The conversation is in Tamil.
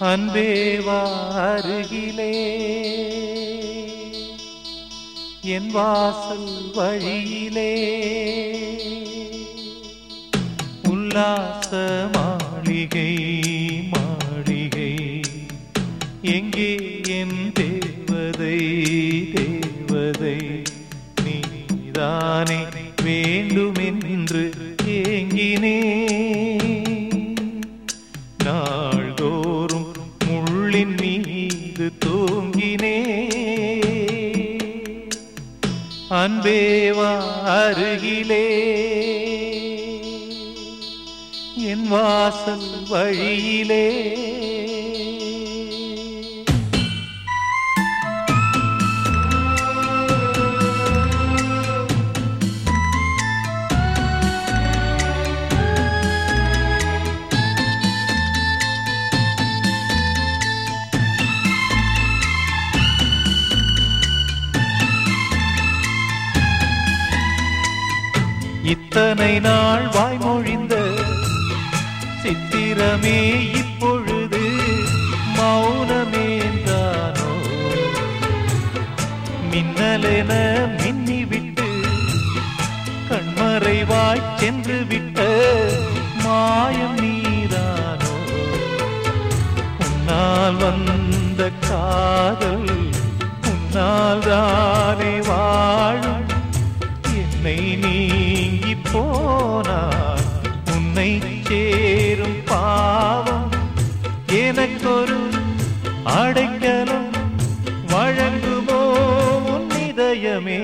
அன்பே வாருகிலே. என் வாசல் வழியிலே. உல்லாச மாளிகை மாளிகை. எங்கே என் தேவதை தேவதை? நீதானே வேண்டுமென்று ஏங்கினே முள்ளின் மீது தூங்கினே. அன்பேவா அருகிலே. என் வாசல் வழியிலே. இத்தனை நாள் வாய்மொழிந்த சித்திரமே இப்பொழுது மௌனமேந்தானோ? மின்னலென மின்னிவிட்டு கண்மறைவாய் சென்று விட்ட மாயம் நீதானோ? உன்னால் வந்த காதல் உன்னால் தான் போனால் உன்னை சேரும் பாவம் எனக்கொரு அடைக்கலம் வழங்குமோ உன் இதயமே.